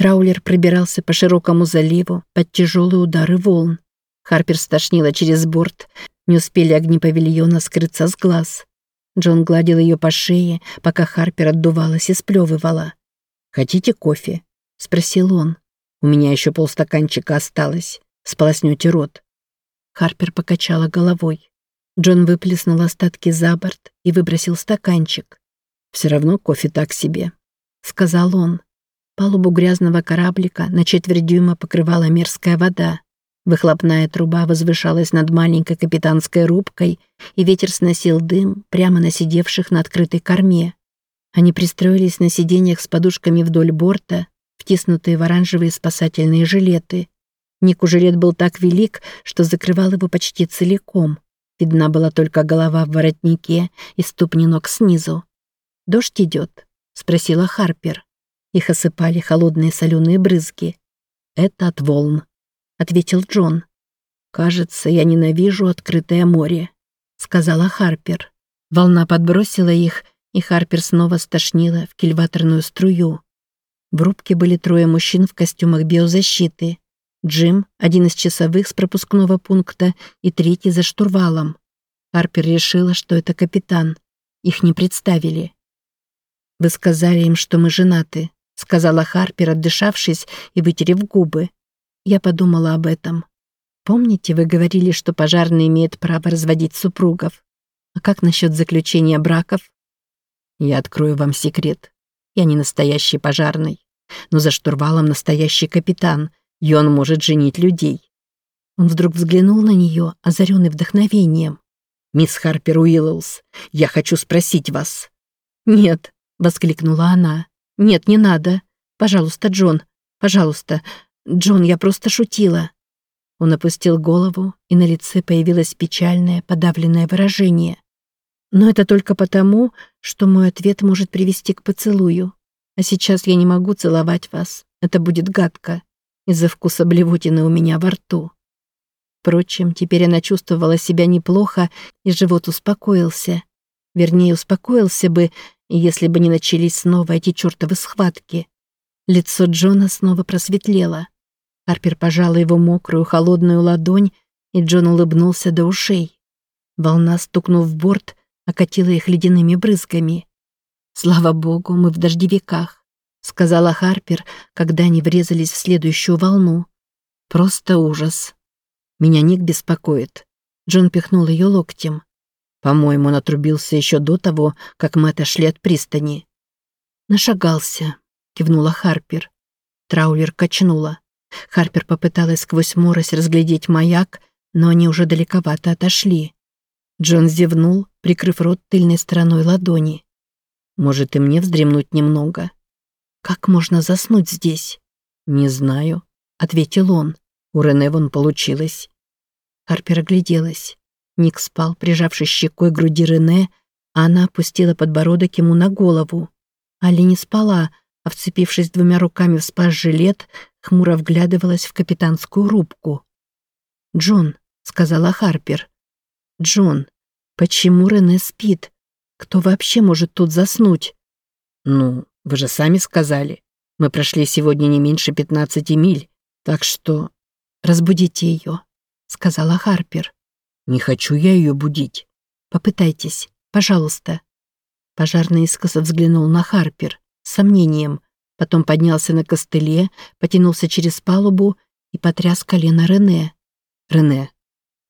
Траулер пробирался по широкому заливу под тяжелые удары волн. Харпер стошнила через борт, не успели огни павильона скрыться с глаз. Джон гладил ее по шее, пока Харпер отдувалась и сплевывала. «Хотите кофе?» — спросил он. «У меня еще полстаканчика осталось. Сполоснете рот». Харпер покачала головой. Джон выплеснул остатки за борт и выбросил стаканчик. «Все равно кофе так себе», — сказал он. Палубу грязного кораблика на четверть дюйма покрывала мерзкая вода. Выхлопная труба возвышалась над маленькой капитанской рубкой, и ветер сносил дым прямо на сидевших на открытой корме. Они пристроились на сиденьях с подушками вдоль борта, втиснутые в оранжевые спасательные жилеты. Нику жилет был так велик, что закрывал его почти целиком. Видна была только голова в воротнике и ступни ног снизу. «Дождь идет?» — спросила Харпер. Их осыпали холодные соленые брызги. «Это от волн», ответил Джон. «Кажется, я ненавижу открытое море», — сказала Харпер. Волна подбросила их, и Харпер снова стошнила в кильваторную струю. В рубке были трое мужчин в костюмах биозащиты. Джим, один из часовых с пропускного пункта, и третий за штурвалом. Харпер решила, что это капитан. Их не представили. «Вы сказали им, что мы женаты», — сказала Харпер, отдышавшись и вытерев губы. Я подумала об этом. Помните, вы говорили, что пожарный имеет право разводить супругов? А как насчет заключения браков? Я открою вам секрет. Я не настоящий пожарный, но за штурвалом настоящий капитан, и он может женить людей. Он вдруг взглянул на нее, озаренный вдохновением. «Мисс Харпер Уиллоус, я хочу спросить вас». «Нет», — воскликнула она. «Нет, не надо. Пожалуйста, Джон, пожалуйста, «Джон, я просто шутила». Он опустил голову, и на лице появилось печальное, подавленное выражение. «Но это только потому, что мой ответ может привести к поцелую. А сейчас я не могу целовать вас. Это будет гадко. Из-за вкуса блевотины у меня во рту». Впрочем, теперь она чувствовала себя неплохо, и живот успокоился. Вернее, успокоился бы, если бы не начались снова эти чертовы схватки. Лицо Джона снова просветлело. Харпер пожала его мокрую, холодную ладонь, и Джон улыбнулся до ушей. Волна, стукнув в борт, окатила их ледяными брызгами. «Слава богу, мы в дождевиках», — сказала Харпер, когда они врезались в следующую волну. «Просто ужас. Меня Ник беспокоит». Джон пихнул ее локтем. «По-моему, он отрубился еще до того, как мы отошли от пристани». «Нашагался», — кивнула Харпер. Траулер качнула. Харпер попыталась сквозь морось разглядеть маяк, но они уже далековато отошли. Джон зевнул, прикрыв рот тыльной стороной ладони. «Может, и мне вздремнуть немного?» «Как можно заснуть здесь?» «Не знаю», — ответил он. У Рене вон получилось. Харпер огляделась. Ник спал, прижавшись щекой к груди Рене, а она опустила подбородок ему на голову. Али не спала, а, вцепившись двумя руками в спас-жилет, хмуро вглядывалась в капитанскую рубку. «Джон», — сказала Харпер. «Джон, почему Рене спит? Кто вообще может тут заснуть?» «Ну, вы же сами сказали. Мы прошли сегодня не меньше пятнадцати миль, так что...» «Разбудите ее», — сказала Харпер. «Не хочу я ее будить». «Попытайтесь, пожалуйста». Пожарный искоса взглянул на Харпер с сомнением, потом поднялся на костыле, потянулся через палубу и потряс колено Рене. «Рене!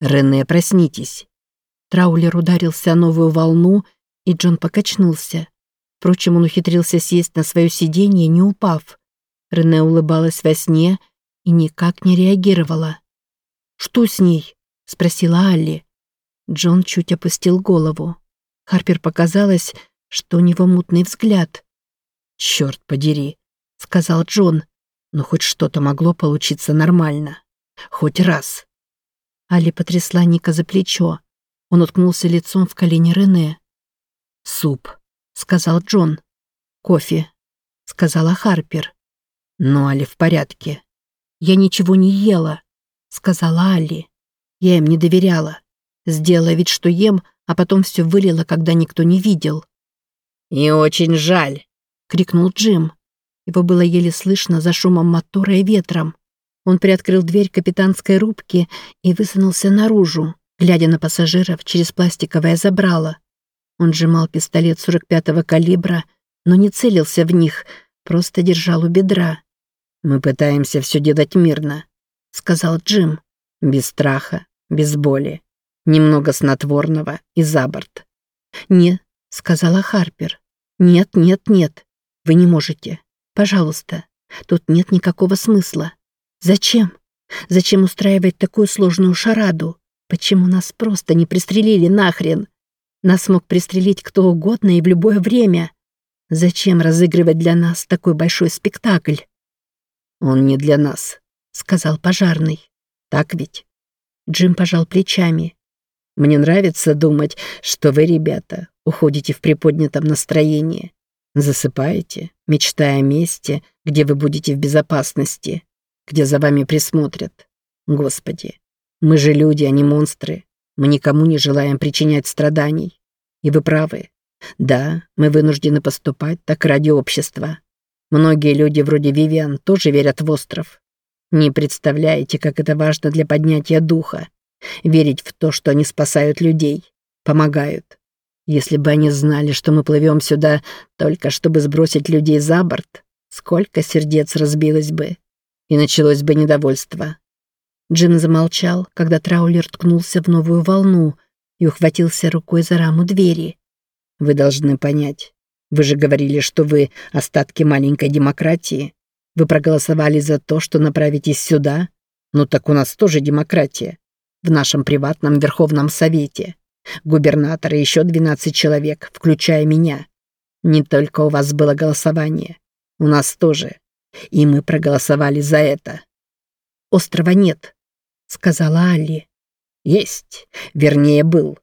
Рене, проснитесь!» Траулер ударился о новую волну, и Джон покачнулся. Впрочем, он ухитрился сесть на свое сиденье, не упав. Рене улыбалась во сне и никак не реагировала. «Что с ней?» — спросила Алли. Джон чуть опустил голову. Харпер показалось, что у него мутный взгляд. «Черт подери», — сказал Джон. «Но хоть что-то могло получиться нормально. Хоть раз». Али потрясла Ника за плечо. Он уткнулся лицом в колени Рене. «Суп», — сказал Джон. «Кофе», — сказала Харпер. «Но Али в порядке». «Я ничего не ела», — сказала Али. «Я им не доверяла. Сделала вид, что ем, а потом все вылила, когда никто не видел». «И очень жаль», крикнул Джим. Его было еле слышно за шумом мотора и ветром. Он приоткрыл дверь капитанской рубки и высунулся наружу, глядя на пассажиров через пластиковое забрало. Он сжимал пистолет 45-го калибра, но не целился в них, просто держал у бедра. «Мы пытаемся все делать мирно», — сказал Джим. «Без страха, без боли. Немного снотворного и за борт». «Не», — сказала Харпер. «Нет, нет, нет. Вы не можете. Пожалуйста. Тут нет никакого смысла. Зачем? Зачем устраивать такую сложную шараду? Почему нас просто не пристрелили нахрен? Нас мог пристрелить кто угодно и в любое время. Зачем разыгрывать для нас такой большой спектакль? Он не для нас, сказал пожарный. Так ведь? Джим пожал плечами. Мне нравится думать, что вы, ребята, уходите в приподнятом настроении. Засыпаете, мечтая о месте, где вы будете в безопасности где за вами присмотрят. Господи, мы же люди, а не монстры. Мы никому не желаем причинять страданий. И вы правы. Да, мы вынуждены поступать так ради общества. Многие люди вроде Вивиан тоже верят в остров. Не представляете, как это важно для поднятия духа. Верить в то, что они спасают людей, помогают. Если бы они знали, что мы плывем сюда только чтобы сбросить людей за борт, сколько сердец разбилось бы и началось бы недовольство. Джим замолчал, когда траулер ткнулся в новую волну и ухватился рукой за раму двери. «Вы должны понять. Вы же говорили, что вы остатки маленькой демократии. Вы проголосовали за то, что направитесь сюда. Ну так у нас тоже демократия. В нашем приватном Верховном Совете. Губернатор и еще 12 человек, включая меня. Не только у вас было голосование. У нас тоже. И мы проголосовали за это. Острова нет, сказала Алли. Есть, вернее, был.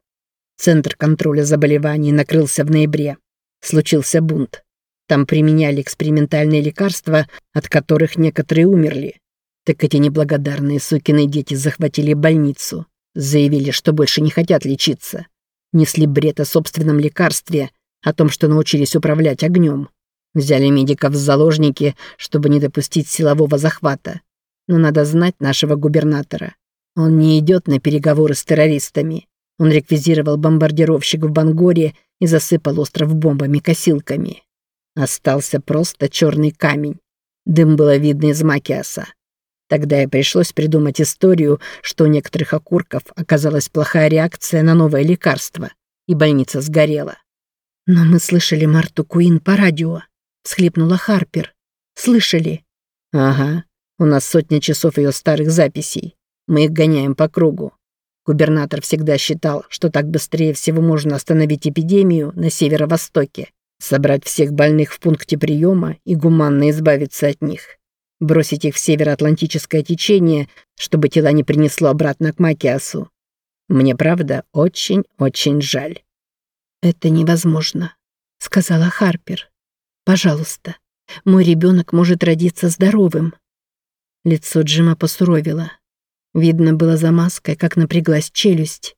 Центр контроля заболеваний накрылся в ноябре. Случился бунт. Там применяли экспериментальные лекарства, от которых некоторые умерли. Так эти неблагодарные сукины дети захватили больницу. Заявили, что больше не хотят лечиться. Несли бред о собственном лекарстве, о том, что научились управлять огнем. Взяли медиков в заложники, чтобы не допустить силового захвата. Но надо знать нашего губернатора. Он не идет на переговоры с террористами. Он реквизировал бомбардировщик в Бангоре и засыпал остров бомбами-косилками. Остался просто черный камень. Дым было видно из Макиаса. Тогда и пришлось придумать историю, что у некоторых окурков оказалась плохая реакция на новое лекарство, и больница сгорела. Но мы слышали Марту Куин по радио всхлипнула Харпер. «Слышали?» «Ага. У нас сотня часов ее старых записей. Мы их гоняем по кругу. Губернатор всегда считал, что так быстрее всего можно остановить эпидемию на северо-востоке, собрать всех больных в пункте приема и гуманно избавиться от них. Бросить их в североатлантическое течение, чтобы тела не принесло обратно к Макиасу. Мне, правда, очень-очень жаль». «Это невозможно», — сказала Харпер. Пожалуйста, мой ребенок может родиться здоровым. Лицо Джима посуровило. Видно было за маской, как напряглась челюсть.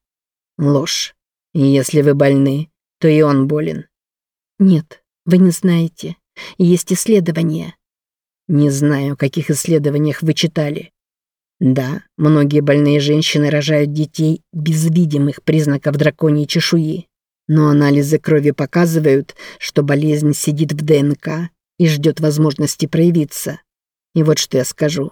Ложь. Если вы больны, то и он болен. Нет, вы не знаете. Есть исследования. Не знаю, о каких исследованиях вы читали. Да, многие больные женщины рожают детей без видимых признаков драконьей чешуи. Но анализы крови показывают, что болезнь сидит в ДНК и ждет возможности проявиться. И вот что я скажу.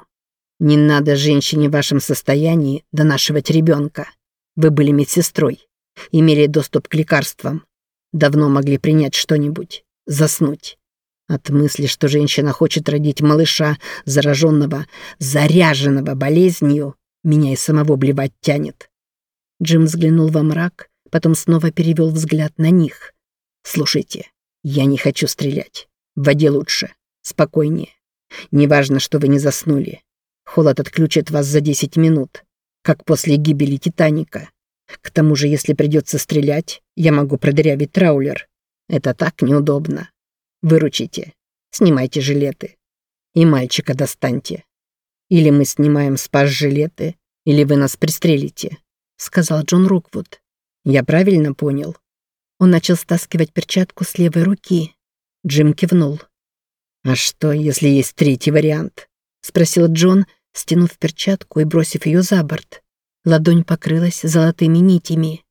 Не надо женщине в вашем состоянии донашивать ребенка. Вы были медсестрой, имели доступ к лекарствам. Давно могли принять что-нибудь, заснуть. От мысли, что женщина хочет родить малыша, зараженного, заряженного болезнью, меня и самого блевать тянет. Джим взглянул во мрак, потом снова перевел взгляд на них. «Слушайте, я не хочу стрелять. В воде лучше. Спокойнее. Неважно, что вы не заснули. Холод отключит вас за 10 минут, как после гибели Титаника. К тому же, если придется стрелять, я могу продырявить траулер. Это так неудобно. Выручите. Снимайте жилеты. И мальчика достаньте. Или мы снимаем спас-жилеты, или вы нас пристрелите», — сказал Джон Руквуд. Я правильно понял?» Он начал стаскивать перчатку с левой руки. Джим кивнул. «А что, если есть третий вариант?» — спросил Джон, стянув перчатку и бросив ее за борт. Ладонь покрылась золотыми нитями.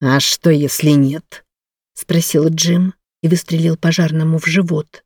«А что, если нет?» — спросил Джим и выстрелил пожарному в живот.